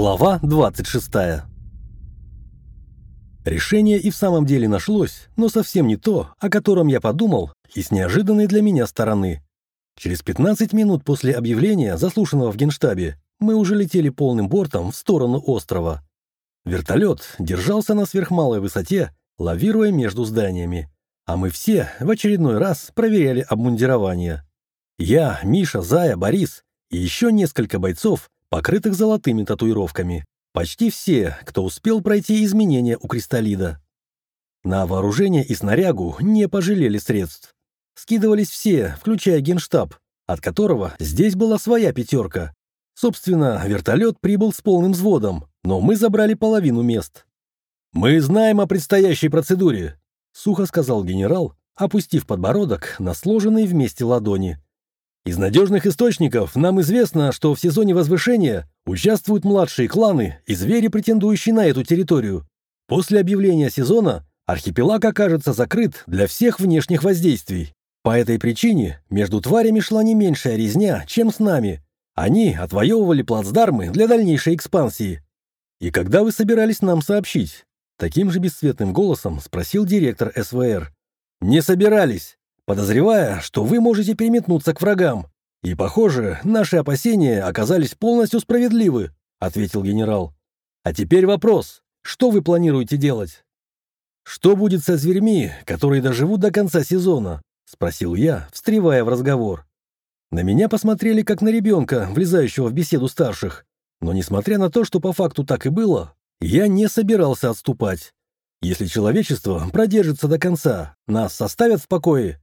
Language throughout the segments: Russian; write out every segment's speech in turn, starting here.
Глава 26 Решение и в самом деле нашлось, но совсем не то, о котором я подумал, и с неожиданной для меня стороны. Через 15 минут после объявления, заслушанного в генштабе, мы уже летели полным бортом в сторону острова. Вертолет держался на сверхмалой высоте, лавируя между зданиями. А мы все в очередной раз проверяли обмундирование. Я, Миша, Зая, Борис и еще несколько бойцов покрытых золотыми татуировками. Почти все, кто успел пройти изменения у кристаллида. На вооружение и снарягу не пожалели средств. Скидывались все, включая генштаб, от которого здесь была своя пятерка. Собственно, вертолет прибыл с полным взводом, но мы забрали половину мест. «Мы знаем о предстоящей процедуре», — сухо сказал генерал, опустив подбородок на сложенные вместе ладони. Из надежных источников нам известно, что в сезоне возвышения участвуют младшие кланы и звери, претендующие на эту территорию. После объявления сезона архипелаг окажется закрыт для всех внешних воздействий. По этой причине между тварями шла не меньшая резня, чем с нами. Они отвоевывали плацдармы для дальнейшей экспансии. И когда вы собирались нам сообщить? Таким же бесцветным голосом спросил директор СВР. Не собирались подозревая, что вы можете переметнуться к врагам. И, похоже, наши опасения оказались полностью справедливы», — ответил генерал. «А теперь вопрос. Что вы планируете делать?» «Что будет со зверьми, которые доживут до конца сезона?» — спросил я, встревая в разговор. На меня посмотрели как на ребенка, влезающего в беседу старших. Но несмотря на то, что по факту так и было, я не собирался отступать. Если человечество продержится до конца, нас составят в покое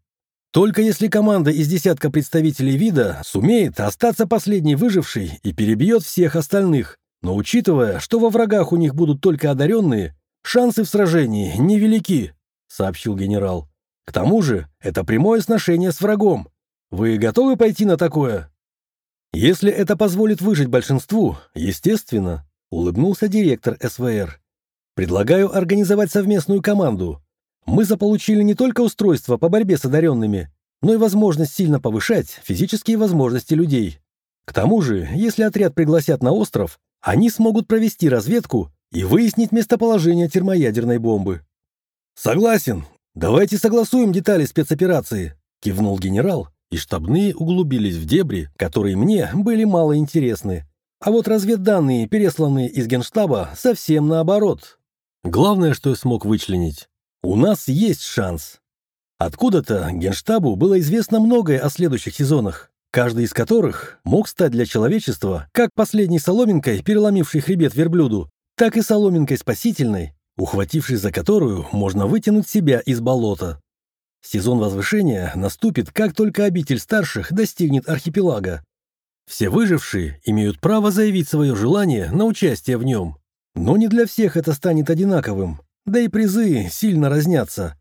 только если команда из десятка представителей вида сумеет остаться последней выжившей и перебьет всех остальных, но учитывая, что во врагах у них будут только одаренные, шансы в сражении невелики, сообщил генерал. К тому же это прямое сношение с врагом. Вы готовы пойти на такое? Если это позволит выжить большинству, естественно, улыбнулся директор СВР. Предлагаю организовать совместную команду, мы заполучили не только устройство по борьбе с одаренными, но и возможность сильно повышать физические возможности людей. К тому же, если отряд пригласят на остров, они смогут провести разведку и выяснить местоположение термоядерной бомбы. «Согласен. Давайте согласуем детали спецоперации», — кивнул генерал, и штабные углубились в дебри, которые мне были мало интересны. А вот разведданные, пересланные из генштаба, совсем наоборот. Главное, что я смог вычленить, у нас есть шанс. Откуда-то Генштабу было известно многое о следующих сезонах, каждый из которых мог стать для человечества как последней соломинкой, переломившей хребет верблюду, так и соломинкой спасительной, ухватившись за которую можно вытянуть себя из болота. Сезон возвышения наступит, как только обитель старших достигнет архипелага. Все выжившие имеют право заявить свое желание на участие в нем. Но не для всех это станет одинаковым. Да и призы сильно разнятся.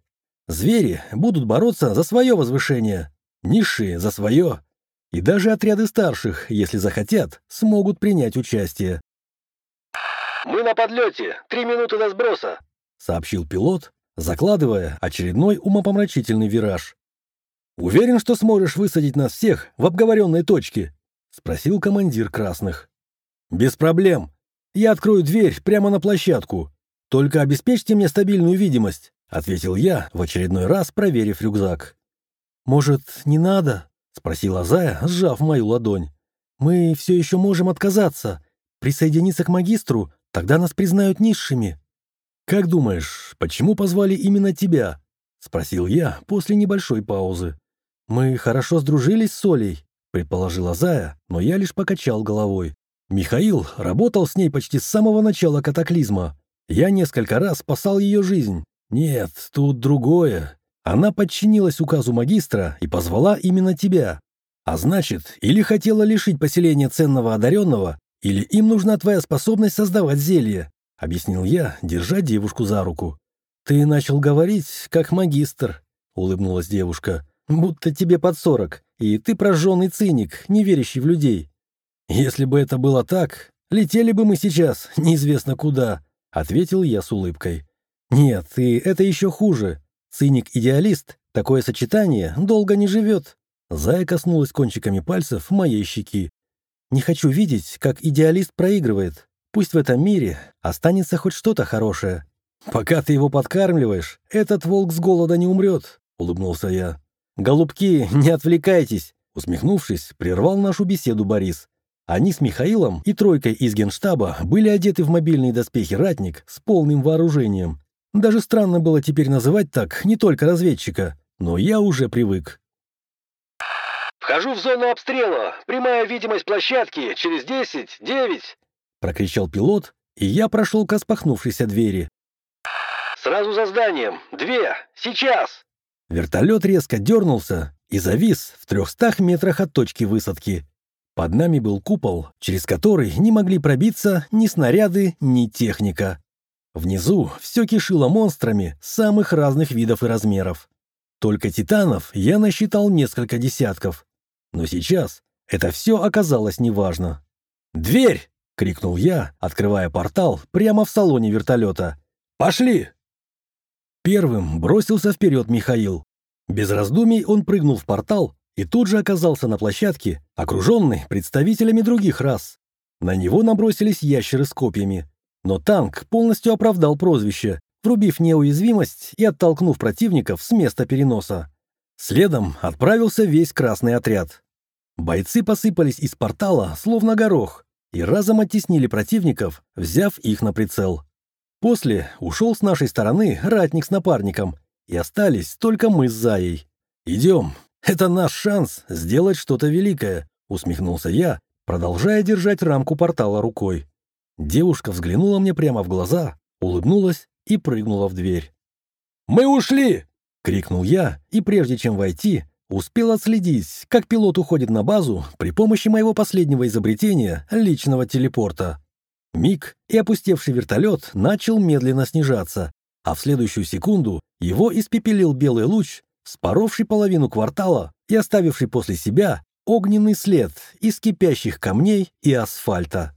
Звери будут бороться за свое возвышение, низшие — за свое. И даже отряды старших, если захотят, смогут принять участие. «Мы на подлете. Три минуты до сброса», — сообщил пилот, закладывая очередной умопомрачительный вираж. «Уверен, что сможешь высадить нас всех в обговоренной точке?» — спросил командир красных. «Без проблем. Я открою дверь прямо на площадку. «Только обеспечьте мне стабильную видимость», — ответил я, в очередной раз проверив рюкзак. «Может, не надо?» — спросила Зая, сжав мою ладонь. «Мы все еще можем отказаться. Присоединиться к магистру, тогда нас признают низшими». «Как думаешь, почему позвали именно тебя?» — спросил я после небольшой паузы. «Мы хорошо сдружились с Олей», — предположила Зая, но я лишь покачал головой. Михаил работал с ней почти с самого начала катаклизма. Я несколько раз спасал ее жизнь. Нет, тут другое. Она подчинилась указу магистра и позвала именно тебя. А значит, или хотела лишить поселения ценного одаренного, или им нужна твоя способность создавать зелье, — объяснил я, держа девушку за руку. «Ты начал говорить, как магистр», — улыбнулась девушка, — «будто тебе под сорок, и ты прожженный циник, не верящий в людей. Если бы это было так, летели бы мы сейчас неизвестно куда, Ответил я с улыбкой. «Нет, и это еще хуже. Циник-идеалист, такое сочетание долго не живет». Зая коснулась кончиками пальцев моей щеки. «Не хочу видеть, как идеалист проигрывает», Пусть в этом мире останется хоть что-то хорошее. Пока ты его подкармливаешь, этот волк с голода не умрет, улыбнулся я. Голубки, не отвлекайтесь, усмехнувшись, прервал нашу беседу Борис. Они с Михаилом и тройкой из генштаба были одеты в мобильные доспехи «Ратник» с полным вооружением. Даже странно было теперь называть так не только разведчика, но я уже привык. «Вхожу в зону обстрела. Прямая видимость площадки. Через 10, 9, прокричал пилот, и я прошел к распахнувшейся двери. «Сразу за зданием! Две! Сейчас!» Вертолет резко дернулся и завис в трехстах метрах от точки высадки. Под нами был купол, через который не могли пробиться ни снаряды, ни техника. Внизу все кишило монстрами самых разных видов и размеров. Только титанов я насчитал несколько десятков. Но сейчас это все оказалось неважно. «Дверь!» — крикнул я, открывая портал прямо в салоне вертолета. «Пошли!» Первым бросился вперед Михаил. Без раздумий он прыгнул в портал и тут же оказался на площадке, окруженный представителями других рас. На него набросились ящеры с копьями. Но танк полностью оправдал прозвище, врубив неуязвимость и оттолкнув противников с места переноса. Следом отправился весь красный отряд. Бойцы посыпались из портала, словно горох, и разом оттеснили противников, взяв их на прицел. После ушел с нашей стороны ратник с напарником, и остались только мы с Заей. «Идем, это наш шанс сделать что-то великое», — усмехнулся я, продолжая держать рамку портала рукой. Девушка взглянула мне прямо в глаза, улыбнулась и прыгнула в дверь. «Мы ушли!» — крикнул я, и прежде чем войти, Успел отследить, как пилот уходит на базу при помощи моего последнего изобретения — личного телепорта. Миг, и опустевший вертолет начал медленно снижаться, а в следующую секунду его испепелил белый луч, споровший половину квартала и оставивший после себя огненный след из кипящих камней и асфальта.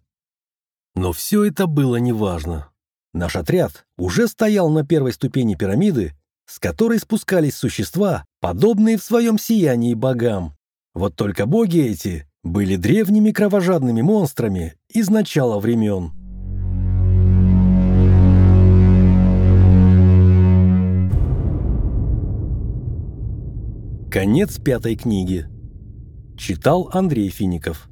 Но все это было неважно. Наш отряд уже стоял на первой ступени пирамиды с которой спускались существа, подобные в своем сиянии богам. Вот только боги эти были древними кровожадными монстрами из начала времен. Конец пятой книги. Читал Андрей Фиников.